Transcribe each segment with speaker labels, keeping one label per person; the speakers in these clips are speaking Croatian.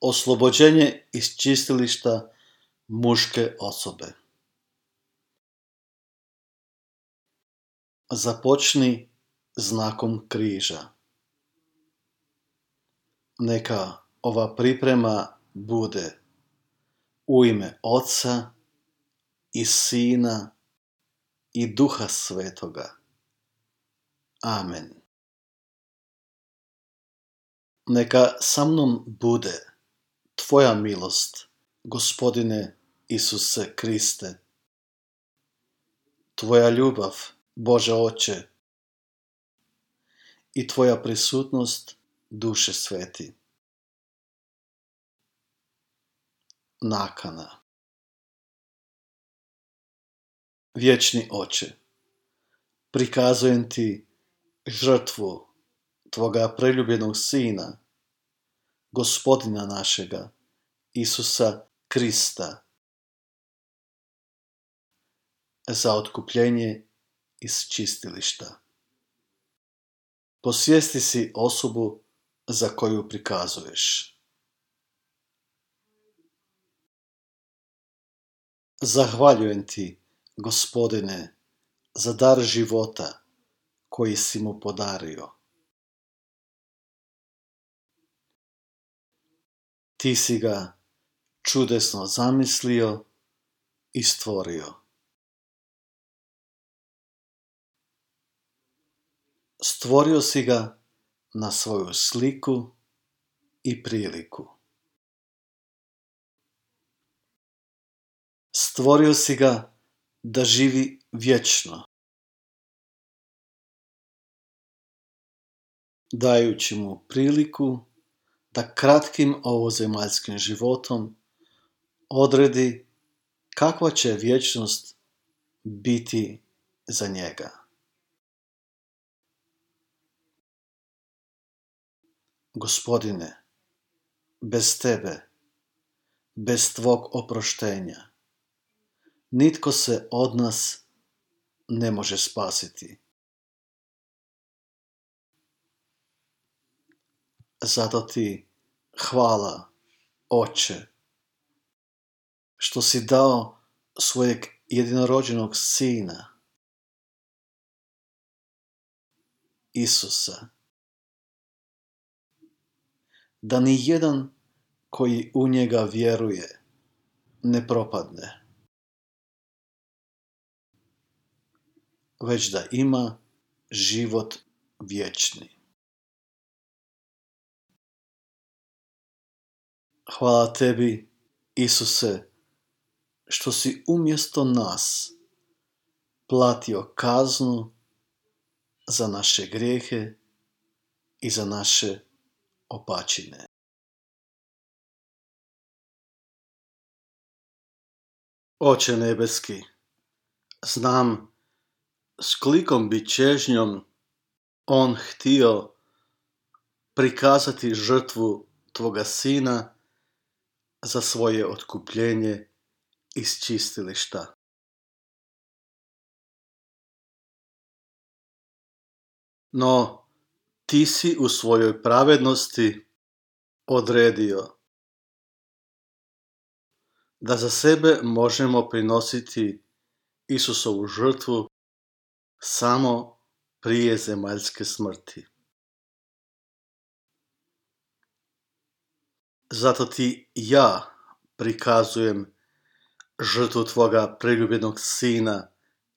Speaker 1: Oslobođenje iz čistilišta muške osobe. Započni znakom križa. Neka ova priprema bude u ime Oca i Sina i Duha Svetoga. Amen. Neka sa mnom bude Tvoja milost, Gospodine Isuse Kriste. Tvoja ljubav, Bože Oče, i Tvoja prisutnost, Duše Sveti. Nakana Vječni Oče, prikazujem Ti žrtvu Tvoga preljubljenog Sina, Gospodina našega, Isusa Krista, za otkupljenje iz čistilišta. Posvijesti si osobu za koju prikazuješ. Zahvaljujem ti, gospodine, za dar života koji si mu podario. Ti si ga čudesno zamislio i stvorio. Stvorio si ga na svoju sliku i priliku. Stvorio si ga da živi vječno. Dajući mu priliku da kratkim ovozemaljskim životom odredi kakva će vječnost biti za njega. Gospodine, bez tebe, bez tvog oproštenja, nitko se od nas ne može spasiti. Zato ti hvala, Oče, što si dao svojeg jedinorođenog sina, Isusa, da ni jedan koji u njega vjeruje ne propadne, već da ima život vječni. Hvala tebi, Isuse, što si umjesto nas platio kaznu za naše grijehe i za naše opačine. Oče nebeski, znam s klikom bi čežnjom on htio prikazati žrtvu Tvoga Sina za svoje otkupljenje iz čistilišta. No, ti si u svojoj pravednosti odredio da za sebe možemo prinositi Isusovu žrtvu samo prije zemaljske smrti. Zato ti ja prikazujem žrtvu Tvoga preljubljenog Sina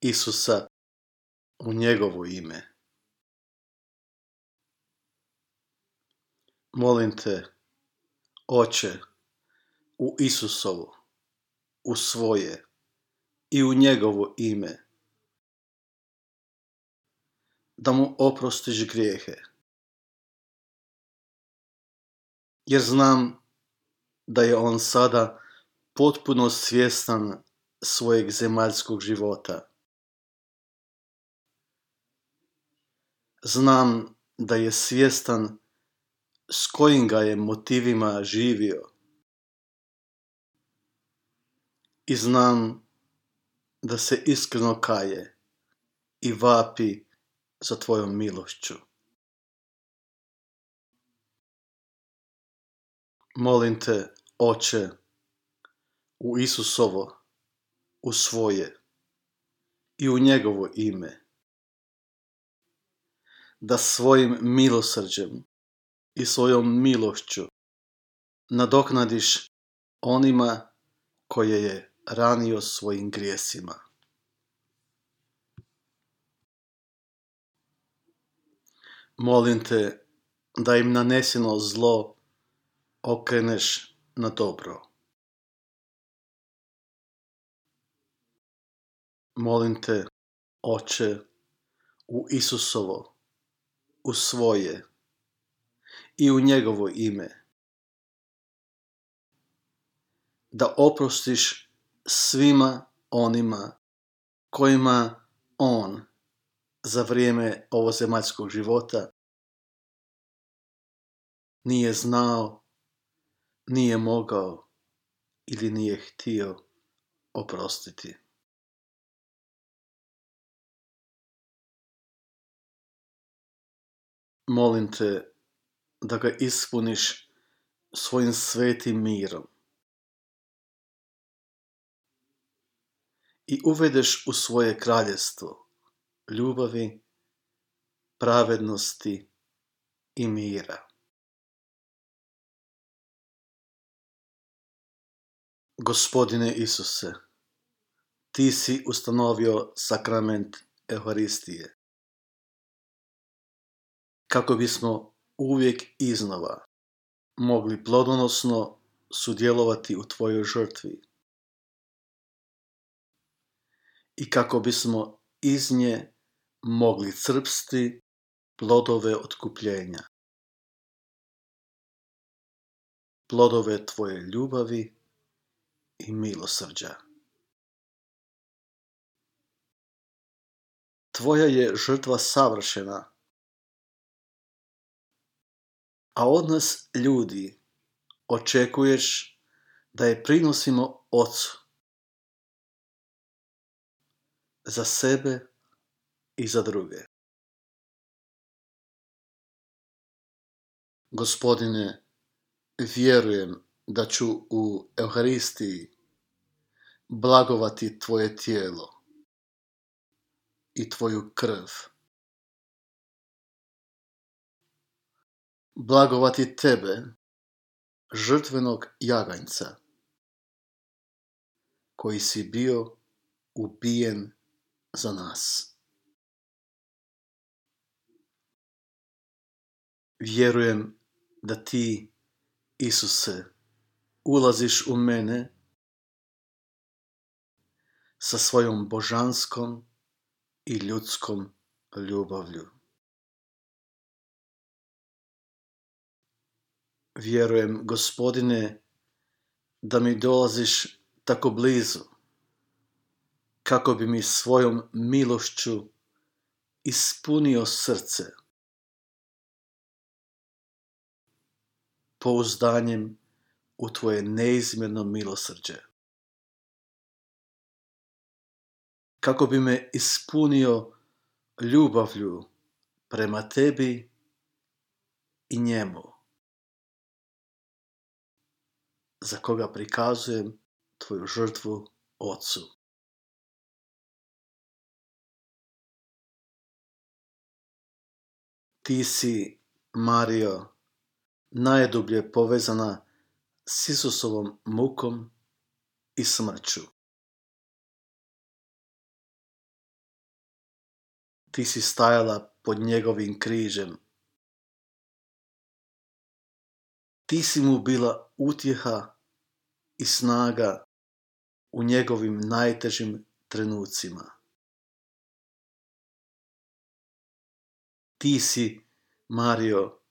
Speaker 1: Isusa u njegovo ime. Molim te, Oče, u Isusovo, u svoje i u njegovo ime, da mu oprostiš grijehe. Jer znam da je on sada potpuno svjestan svojeg zemaljskog života. Znam da je svjestan s kojim ga je motivima živio. I znam da se iskreno kaje i vapi za tvojom milošću. Molim te, Oče, u Isusovo, u svoje i u njegovo ime, da svojim milosrđem i svojom milošću nadoknadiš onima koje je ranio svojim grijesima. Molim te da im naneseno zlo okreneš na dobro. Molim te, Oče, u Isusovo, u svoje i u njegovo ime, da oprostiš svima onima kojima On za vrijeme ovozemaljskog života nije znao, nije mogao ili nije htio oprostiti. Molim te da ga ispuniš svojim svetim mirom i uvedeš u svoje kraljestvo ljubavi, pravednosti i mira. Gospodine Isuse, Ti si ustanovio sakrament Euharistije, kako bismo uvijek iznova mogli plodonosno sudjelovati u Tvojoj žrtvi i kako bismo iz nje mogli crpsti plodove otkupljenja, plodove Tvoje ljubavi i milosrđa. Tvoja je žrtva savršena, a od nas ljudi očekuješ da je prinosimo Ocu za sebe i za druge. Gospodine, vjerujem da ću u Euharistiji blagovati Tvoje tijelo i Tvoju krv. Blagovati Tebe, žrtvenog jaganjca, koji si bio ubijen za nas. Vjerujem da Ti, Isuse, ulaziš u mene sa svojom božanskom i ljudskom ljubavlju. Vjerujem, gospodine, da mi dolaziš tako blizu, kako bi mi svojom milošću ispunio srce, pouzdanjem u Tvoje neizmjerno milosrđe. Kako bi me ispunio ljubavlju prema Tebi i njemu, za koga prikazujem Tvoju žrtvu Otcu. Ti si, Mario, najdublje povezana s Isusovom mukom i smrću. Ti si stajala pod njegovim križem. Ti si mu bila utjeha i snaga u njegovim najtežim trenucima. Ti si, Mario,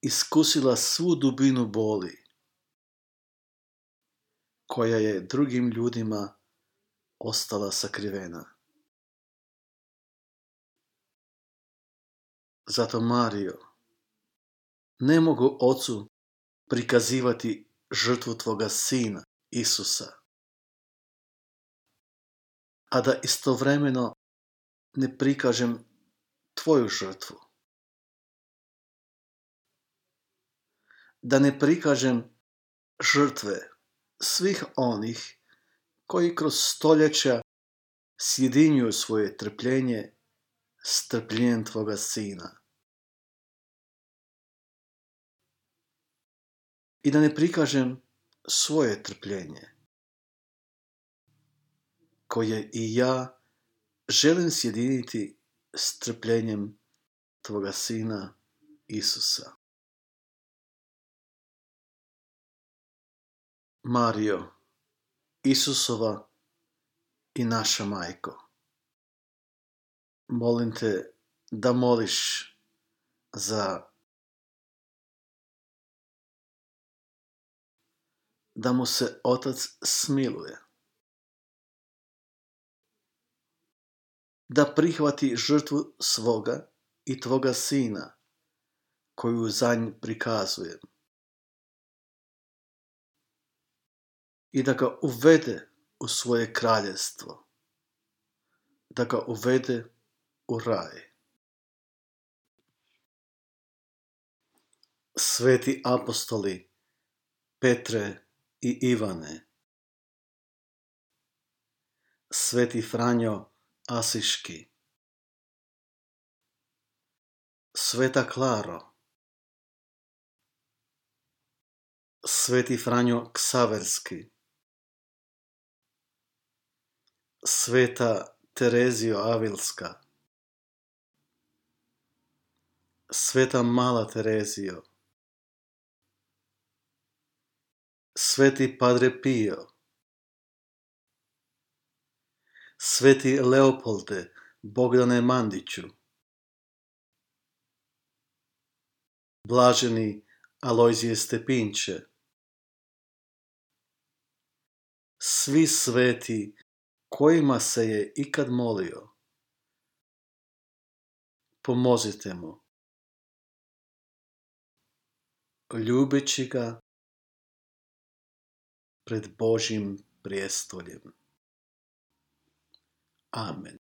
Speaker 1: iskusila svu dubinu boli koja je drugim ljudima ostala sakrivena. Zato, Mario, ne mogu ocu prikazivati žrtvu tvoga sina, Isusa, a da istovremeno ne prikažem tvoju žrtvu. Da ne prikažem žrtve svih onih koji kroz stoljeća sjedinjuju svoje trpljenje s trpljenjem Tvoga Sina. I da ne prikažem svoje trpljenje, koje i ja želim sjediniti s trpljenjem Tvoga Sina Isusa. Mario, Isusova i naša majko. Molim te da moliš za da mu se Otac smiluje. Da prihvati žrtvu svoga i tvoga sina, koju za nj prikazujem. I da ga uvede u svoje kraljestvo. Da ga uvede u raj. Sveti apostoli Petre i Ivane. Sveti Franjo Asiški. Sveta Klaro. Sveti Franjo Ksaverski. Sveta Terezio Avilska. Sveta Mala Terezio. Sveti Padre Pio. Sveti Leopolde Bogdane Mandiću. Blaženi Alojzije Stepinče. Svi sveti kojima se je ikad molio. Pomozite mu. Ljubeći ga pred Božim prijestoljem. Amen.